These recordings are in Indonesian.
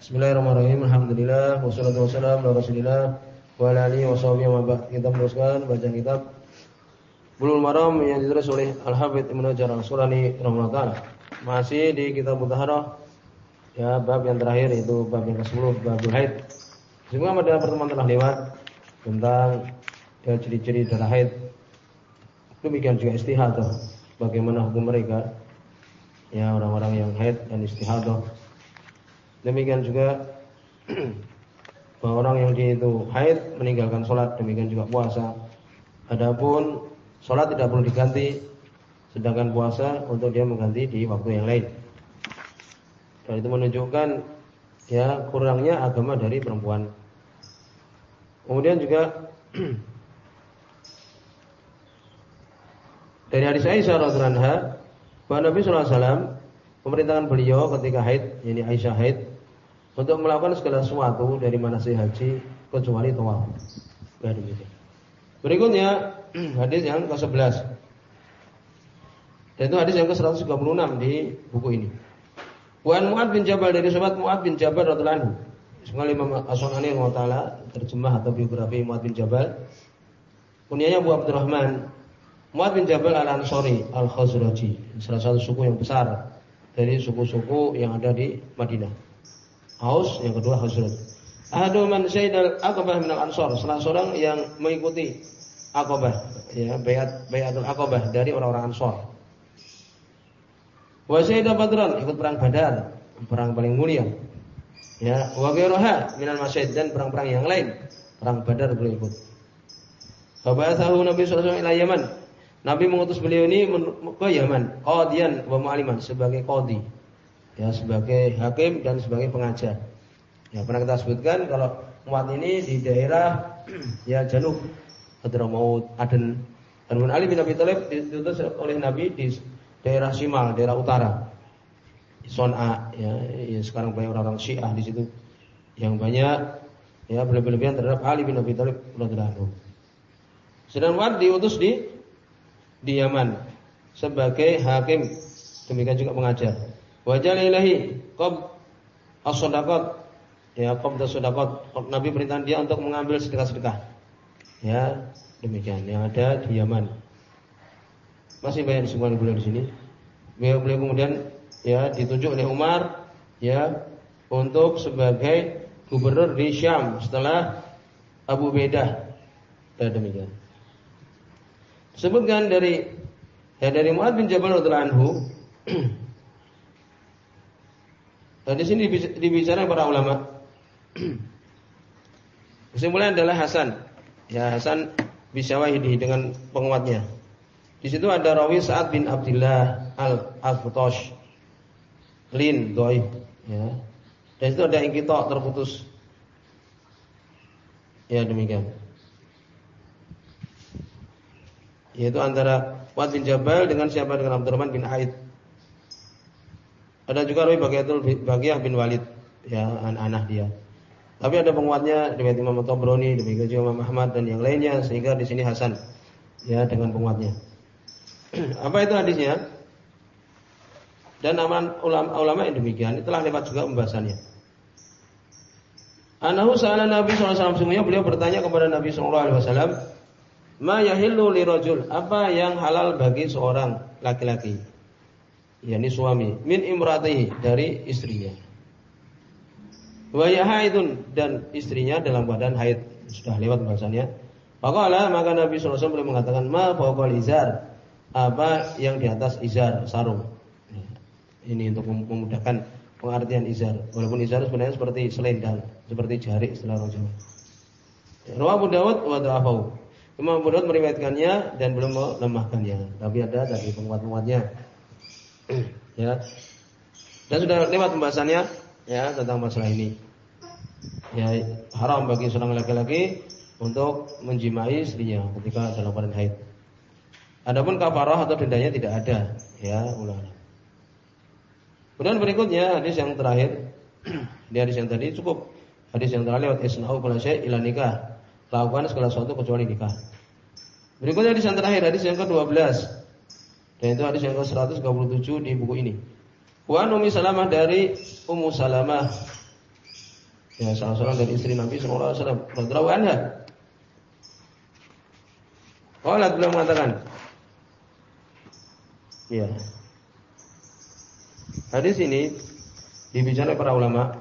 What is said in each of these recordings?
Bismillahirrahmanirrahim. Alhamdulillah wassalatu wassalamu ala Rasulillah wa ala alihi washabihi wa ba'd. Kita meneruskan bacaan kitab Bulughul Maram yang ditulis oleh Al-Hafidz Ibnu Hajar Al-Asqalani rahimahullah Masih di kitab Mutahharah ya bab yang terakhir itu bab yang ke-10 bab haid. Semua pada pertemuan telah lewat tentang ya ciri-ciri darah haid. Demikian juga istihadah. Bagaimana hukum mereka? Ya orang-orang yang haid dan istihadah Demikian juga bahwa orang yang dia itu haid meninggalkan sholat, demikian juga puasa. Adapun sholat tidak perlu diganti, sedangkan puasa untuk dia mengganti di waktu yang lain. Dan itu menunjukkan ya kurangnya agama dari perempuan. Kemudian juga dari hadis Aisyah radhiallahu anha bahwa Nabi wasallam pemerintahkan beliau ketika haid, yakni Aisyah haid, untuk melakukan segala sesuatu dari manasik haji kecuali tawaf. Ya. Berikutnya hadis yang ke-11. Dan itu hadis yang ke-136 di buku ini. Wan Mu'ad bin Jabal dari sahabat Mu'ad bin Jabal radhiyallahu anhu. Semoga Imam As-Sunani taala terjemah atau biografi Mu'ad bin Jabal. Kunyanya Abu Abdurrahman. Mu'ad bin Jabal Al-Ansari Al-Khazraji, salah satu suku yang besar dari suku-suku yang ada di Madinah. Aus, yang kedua Khazraj. Ahadu man syaidal Aqabah minal Ansar, salah seorang yang mengikuti Aqabah, ya, bayat bayatul Aqabah dari orang-orang Ansar. Wa syaida Badran, ikut perang Badar, perang paling mulia. Ya, wa ghairuha minal masyid dan perang-perang yang lain. Perang Badar beliau ikut. Fabathahu Nabi alaihi wasallam Yaman. Nabi mengutus beliau ini ke Yaman, qadiyan wa mu'aliman sebagai qadi ya sebagai hakim dan sebagai pengajar. Ya pernah kita sebutkan kalau umat ini di daerah ya Janub, Hadramaut, Aden. Dan Ali bin Abi Thalib diutus oleh Nabi di daerah Simal, daerah utara. Son'a ya, ya sekarang banyak orang-orang Syiah di situ yang banyak ya berlebihan terhadap Ali bin Abi Thalib radhiyallahu Sedang Mu'ad diutus di di Yaman sebagai hakim demikian juga pengajar. Wajah ilahi qab as-sadaqat ya qabda sadaqat Nabi perintah dia untuk mengambil sedekah-sedekah. Ya, demikian yang ada di Yaman. Masih banyak disebutkan beliau di sini. Beliau, beliau kemudian ya ditunjuk oleh Umar ya untuk sebagai gubernur di Syam setelah Abu Bedah. Ya demikian. Sebutkan dari ya dari Muad bin Jabal radhiyallahu anhu Dan di sini dibicarakan para ulama. Kesimpulannya adalah Hasan. Ya Hasan bisa wahidi dengan penguatnya. Di situ ada rawi Sa'ad bin Abdullah Al-Aftosh. Lin doi. Ya. Dan itu ada kita terputus. Ya demikian. Yaitu antara Wad bin Jabal dengan siapa dengan Abdurrahman bin Aid. Ada juga Rawi Bagiyah bin Walid, ya anak dia. Tapi ada penguatnya riwayat Imam Tabrani, demikian juga Imam Ahmad dan yang lainnya sehingga di sini Hasan ya dengan penguatnya. Apa itu hadisnya? Dan nama ulama, ulama yang demikian telah lewat juga pembahasannya. Anahu sa'ala Nabi SAW semuanya beliau bertanya kepada Nabi SAW Ma yahillu li rajul Apa yang halal bagi seorang laki-laki yakni suami min imratihi dari istrinya. Wa haidun dan istrinya dalam badan haid. Sudah lewat bahasanya. Faqala maka Nabi alaihi wasallam mengatakan ma fawqal izar apa yang di atas izar sarung. Ini untuk memudahkan pengertian izar. Walaupun izar sebenarnya seperti selendang, seperti jari istilah orang Jawa. Rawahu Abu Dawud wa. Imam Abu Dawud meriwayatkannya dan belum melemahkannya. Tapi ada dari penguat-penguatnya ya. Dan sudah lewat pembahasannya ya tentang masalah ini. Ya, haram bagi seorang laki-laki untuk menjimai istrinya ketika dalam keadaan haid. Adapun kafarah atau dendanya tidak ada, ya ulama. Kemudian berikutnya hadis yang terakhir, di hadis yang tadi cukup hadis yang terakhir lewat isna'u kala syai' ila nikah. Lakukan segala sesuatu kecuali nikah. Berikutnya hadis yang terakhir, hadis yang ke-12 dan itu hadis yang ke-137 di buku ini. Wa Ummi Salamah dari Ummu Salamah Ya, salah seorang dari istri Nabi sallallahu alaihi wasallam radhiyallahu anha. Qalat beliau mengatakan, Ya. Hadis ini dibicarakan para ulama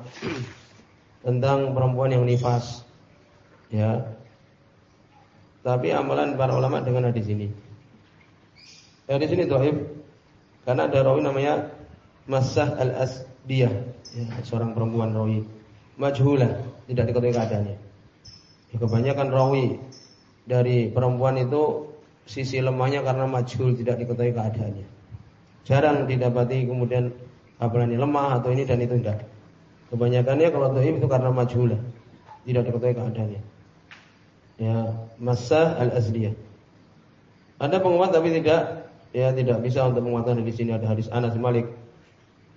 tentang perempuan yang nifas. Ya. Tapi amalan para ulama dengan hadis ini. Hadis ini dhaif karena ada rawi namanya Masah al-Asdiyah, ya, seorang perempuan rawi majhulah, tidak diketahui keadaannya. Ya, kebanyakan rawi dari perempuan itu sisi lemahnya karena majhul tidak diketahui keadaannya. Jarang didapati kemudian apa ini lemah atau ini dan itu tidak. Kebanyakannya kalau dhaif itu karena majhulah, tidak diketahui keadaannya. Ya, Masah al-Asdiyah. Ada penguat tapi tidak ya tidak bisa untuk menguatkan di sini ada hadis Anas Malik.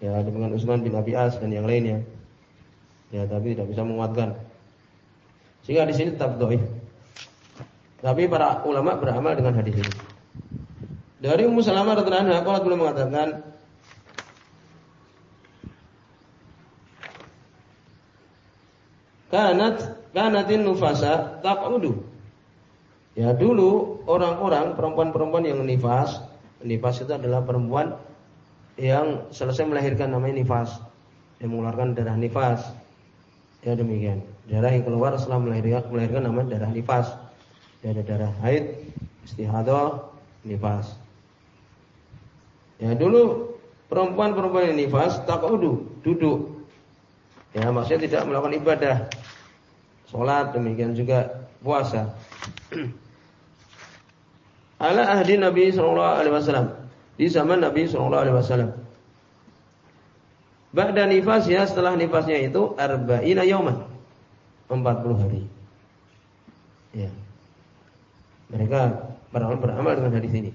Ya dengan Utsman bin Abi As dan yang lainnya. Ya tapi tidak bisa menguatkan. Sehingga di sini tetap doif. Tapi para ulama beramal dengan hadis ini. Dari Ummu Salamah radhiyallahu anha belum mengatakan kanat kanatin nufasa taqudu. Ya dulu orang-orang perempuan-perempuan yang nifas Nifas itu adalah perempuan yang selesai melahirkan namanya nifas, yang mengeluarkan darah nifas. Ya demikian. Darah yang keluar setelah melahirkan, melahirkan namanya darah nifas. Ya, darah haid, istihadah, nifas. Ya dulu perempuan-perempuan yang nifas takudu, duduk. Ya maksudnya tidak melakukan ibadah. Sholat demikian juga puasa. ala ahdi Nabi sallallahu alaihi wasallam di zaman Nabi sallallahu alaihi wasallam. Ba'da nifasnya setelah nifasnya itu arba'ina yauman. 40 hari. Ya. Mereka beramal, beramal dengan hadis ini.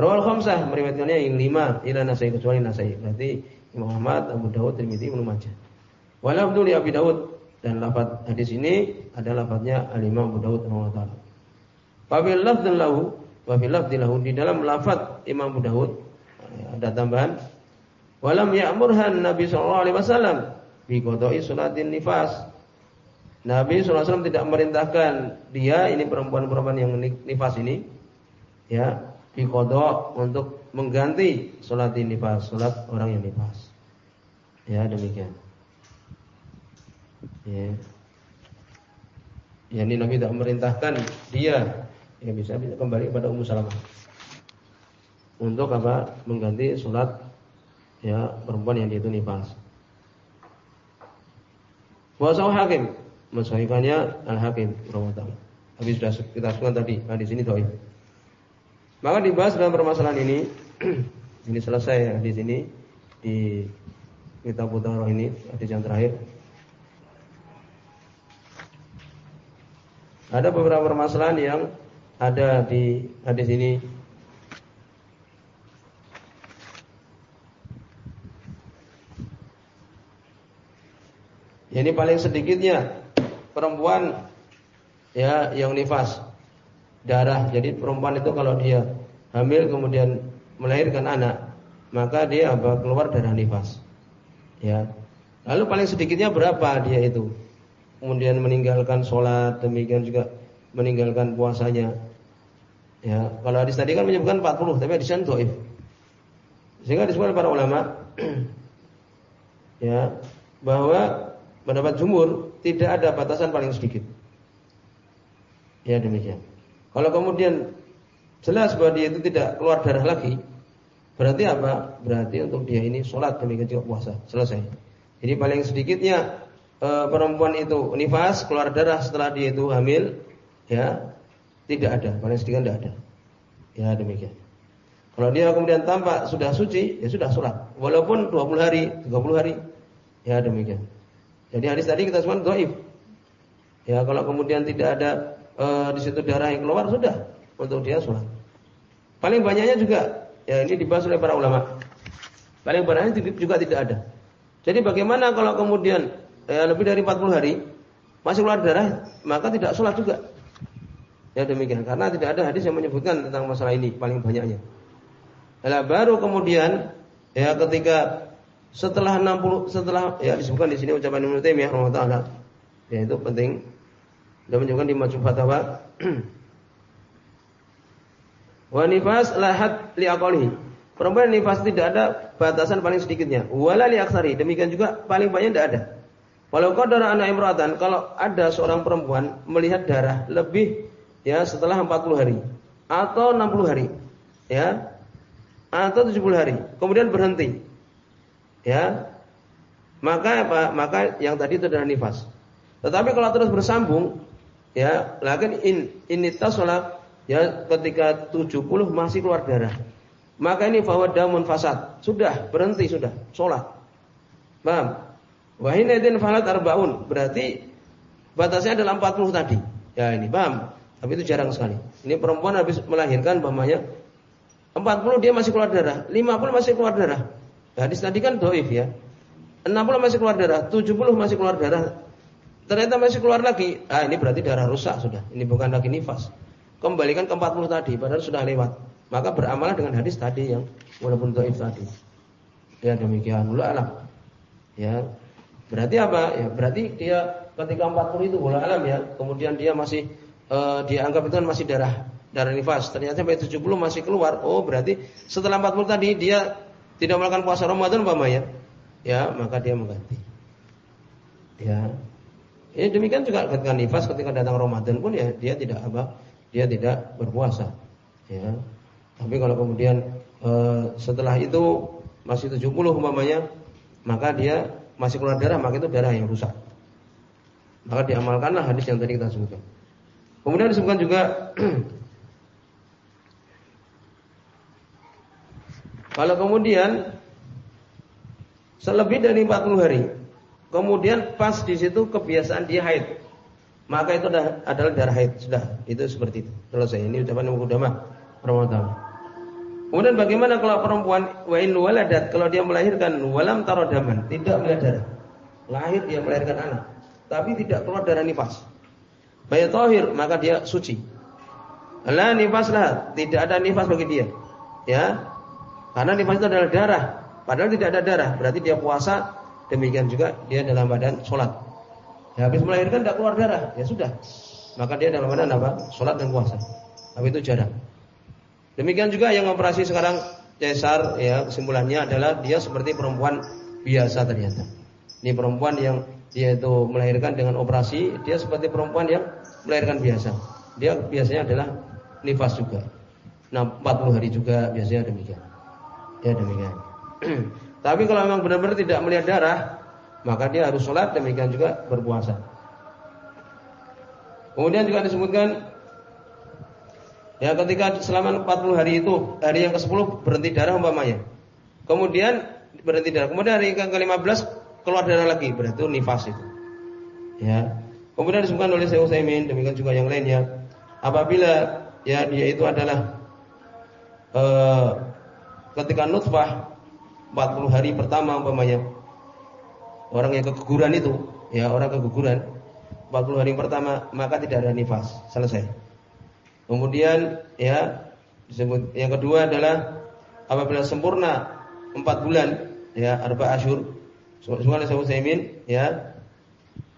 Rawal khamsah meriwayatkannya yang lima ila nasai kecuali nasai. Berarti Imam Ahmad, Abu Dawud, Tirmidzi, Ibnu Majah. Walafdu li Abi Dawud dan lafaz hadis ini adalah lafaznya Al-Imam Abu Dawud rahimahullah Wabil lafdzin lahu, wabil lafdzin lahu di dalam lafaz Imam Abu Dawud ada tambahan walam ya'murhan Nabi sallallahu alaihi wasallam bi qada'i salatin nifas. Nabi sallallahu alaihi wasallam tidak merintahkan dia ini perempuan-perempuan yang nifas ini ya bi untuk mengganti salatin nifas, salat orang yang nifas. Ya demikian. Ya. Ya ini Nabi tidak memerintahkan dia ya bisa, bisa kembali kepada Ummu Salamah. Untuk apa? Mengganti sholat ya perempuan yang itu nifas. Wasau hakim mensahihkannya al hakim rahimahullah. Tapi sudah kita sebutkan tadi nah, di sini doa. Maka dibahas dalam permasalahan ini ini selesai ya di sini di kita putar ini hadis yang terakhir. Ada beberapa permasalahan yang ada di hadis ini Ini paling sedikitnya perempuan ya yang nifas darah. Jadi perempuan itu kalau dia hamil kemudian melahirkan anak, maka dia keluar darah nifas. Ya. Lalu paling sedikitnya berapa dia itu? Kemudian meninggalkan sholat, demikian juga meninggalkan puasanya. Ya, kalau hadis tadi kan menyebutkan 40, tapi hadisnya dhaif. Sehingga disebutkan para ulama ya, bahwa pendapat jumhur tidak ada batasan paling sedikit. Ya demikian. Kalau kemudian jelas bahwa dia itu tidak keluar darah lagi, berarti apa? Berarti untuk dia ini sholat demikian juga puasa, selesai. Jadi paling sedikitnya e, perempuan itu nifas keluar darah setelah dia itu hamil, ya tidak ada, paling sedikit tidak ada. Ya demikian. Kalau dia kemudian tampak sudah suci, ya sudah sholat. Walaupun 20 hari, 30 hari, ya demikian. Jadi hadis tadi kita semua doif. Ya kalau kemudian tidak ada e, di situ darah yang keluar sudah untuk dia sholat. Paling banyaknya juga, ya ini dibahas oleh para ulama. Paling banyaknya juga tidak ada. Jadi bagaimana kalau kemudian ya, lebih dari 40 hari masih keluar darah, maka tidak sholat juga. Ya demikian karena tidak ada hadis yang menyebutkan tentang masalah ini paling banyaknya. Nah, baru kemudian ya ketika setelah 60 setelah ya disebutkan di sini ucapan Ibnu Taimiyah rahimahullah ya itu penting dan menunjukkan di Majmu' Fatawa Wa nifas lahat li aqalihi. Perempuan nifas tidak ada batasan paling sedikitnya. Wala li aksari. Demikian juga paling banyak tidak ada. Walau qadara anak imratan, kalau ada seorang perempuan melihat darah lebih ya setelah 40 hari. Atau 60 hari. Ya. Atau 70 hari. Kemudian berhenti. Ya. Maka apa? Maka yang tadi itu adalah nifas. Tetapi kalau terus bersambung ya lagi in ini tasola ya ketika 70 masih keluar darah. Maka ini bahwa damun fasad. Sudah berhenti sudah. Sholat. Paham? Wahinaidin falat arbaun. Berarti batasnya adalah 40 tadi. Ya ini. Paham tapi itu jarang sekali. Ini perempuan habis melahirkan umpamanya 40 dia masih keluar darah, 50 masih keluar darah. Hadis tadi kan doif ya. 60 masih keluar darah, 70 masih keluar darah. Ternyata masih keluar lagi. Ah ini berarti darah rusak sudah. Ini bukan lagi nifas. Kembalikan ke 40 tadi padahal sudah lewat. Maka beramalah dengan hadis tadi yang walaupun doif tadi. Ya demikian. Mula alam. Ya. Berarti apa? Ya berarti dia ketika 40 itu bola alam ya. Kemudian dia masih uh, dianggap itu kan masih darah darah nifas. Ternyata sampai 70 masih keluar. Oh, berarti setelah 40 tadi dia tidak melakukan puasa Ramadan umpamanya. Ya, maka dia mengganti. Ya. Ya demikian juga ketika nifas ketika datang Ramadan pun ya dia tidak apa? Dia tidak berpuasa. Ya. Tapi kalau kemudian uh, setelah itu masih 70 umpamanya, maka dia masih keluar darah, maka itu darah yang rusak. Maka diamalkanlah hadis yang tadi kita sebutkan. Kemudian disebutkan juga kalau kemudian selebih dari 40 hari, kemudian pas di situ kebiasaan dia haid, maka itu adalah darah haid sudah itu seperti itu. Selesai. Ini ucapan Imam Qudamah rahimahullah. Kemudian bagaimana kalau perempuan wain waladat kalau dia melahirkan walam tarodaman tidak melihat darah. Lahir dia melahirkan anak, tapi tidak keluar darah nifas. Bayat tohir maka dia suci. La nifas lah, tidak ada nifas bagi dia. Ya, karena nifas itu adalah darah. Padahal tidak ada darah, berarti dia puasa. Demikian juga dia dalam badan sholat. Ya, habis melahirkan tidak keluar darah, ya sudah. Maka dia dalam badan apa? Sholat dan puasa. Tapi itu jarang. Demikian juga yang operasi sekarang cesar, ya kesimpulannya adalah dia seperti perempuan biasa ternyata. Ini perempuan yang dia itu melahirkan dengan operasi, dia seperti perempuan yang melahirkan biasa. Dia biasanya adalah nifas juga. Nah, 40 hari juga biasanya demikian. Ya demikian. Tapi kalau memang benar-benar tidak melihat darah, maka dia harus sholat demikian juga berpuasa. Kemudian juga disebutkan ya ketika selama 40 hari itu hari yang ke-10 berhenti darah umpamanya. Kemudian berhenti darah. Kemudian hari yang ke-15 keluar darah lagi, berarti nifas itu. Ya. Kemudian disebutkan oleh Syekh Utsaimin demikian juga yang lainnya. Apabila ya dia itu adalah uh, ketika nutfah 40 hari pertama umpamanya orang yang keguguran itu, ya orang keguguran 40 hari pertama maka tidak ada nifas, selesai. Kemudian ya disebut yang kedua adalah apabila sempurna 4 bulan ya arba asyur saya Utsaimin ya.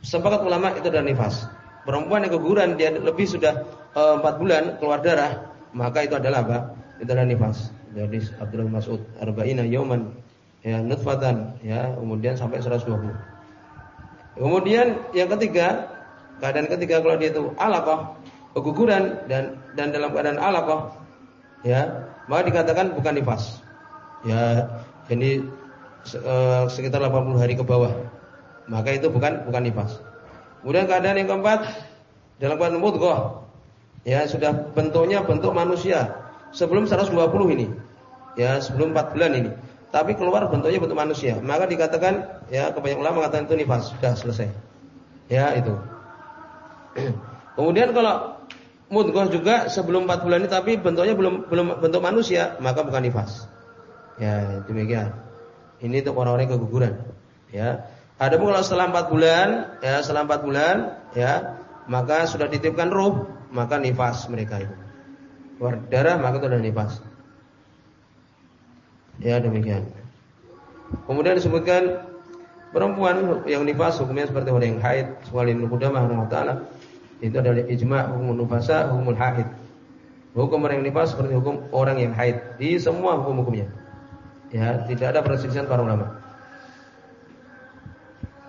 Sepakat ulama itu adalah nifas. Perempuan yang keguguran dia lebih sudah e, empat 4 bulan keluar darah, maka itu adalah apa? Itu adalah nifas. Jadi Abdul Mas'ud arba'ina yauman ya nutfatan ya, kemudian sampai 120. Kemudian yang ketiga, keadaan ketiga kalau dia itu alaqah, keguguran dan dan dalam keadaan alaqah ya, maka dikatakan bukan nifas. Ya, ini Eh, sekitar 80 hari ke bawah. Maka itu bukan bukan nifas. Kemudian keadaan yang keempat dalam keadaan mudghah. Ya, sudah bentuknya bentuk manusia sebelum 120 ini. Ya, sebelum 4 bulan ini. Tapi keluar bentuknya bentuk manusia. Maka dikatakan ya kebanyakan ulama mengatakan itu nifas, sudah selesai. Ya, itu. Kemudian kalau mudghah juga sebelum 4 bulan ini tapi bentuknya belum belum bentuk manusia, maka bukan nifas. Ya, demikian. Ini untuk orang-orang keguguran. Ya. Adapun kalau setelah 4 bulan, ya setelah 4 bulan, ya maka sudah dititipkan ruh, maka nifas mereka itu. Keluar darah maka itu adalah nifas. Ya demikian. Kemudian disebutkan perempuan yang nifas hukumnya seperti orang yang haid. Soal Ibnu Qudamah rahimahullah itu adalah ijma' hukum nufasa, hukumul haid. Hukum orang yang nifas seperti hukum orang yang haid di semua hukum-hukumnya. Ya, tidak ada perselisihan para ulama.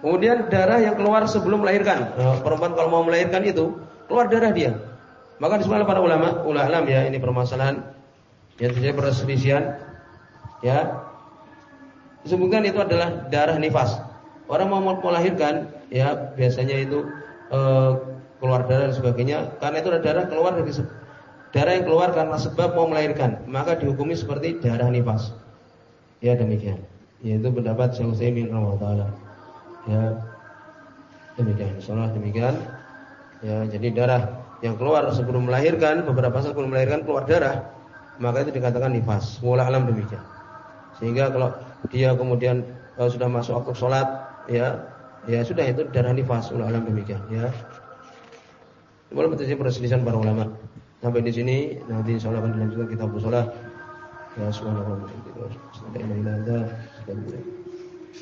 Kemudian darah yang keluar sebelum melahirkan. Nah, perempuan kalau mau melahirkan itu keluar darah dia. Maka disebutkan para ulama, ulama ya ini permasalahan yang terjadi perselisihan ya. Disebutkan itu adalah darah nifas. Orang mau melahirkan ya biasanya itu e, keluar darah dan sebagainya karena itu ada darah keluar dari darah yang keluar karena sebab mau melahirkan, maka dihukumi seperti darah nifas. Ya demikian. Yaitu pendapat Syekh Utsaimin rahimahullah. Ya. Demikian. Insyaallah demikian. Ya, jadi darah yang keluar sebelum melahirkan, beberapa saat sebelum melahirkan keluar darah, maka itu dikatakan nifas. Wallah alam demikian. Sehingga kalau dia kemudian kalau sudah masuk waktu sholat, ya, ya sudah itu darah nifas. Wallah alam demikian. Ya. Boleh terjadi perselisihan para ulama. Sampai di sini nanti insyaallah akan dilanjutkan kita bersolat. Ya subhanallah. Alhamdulillah.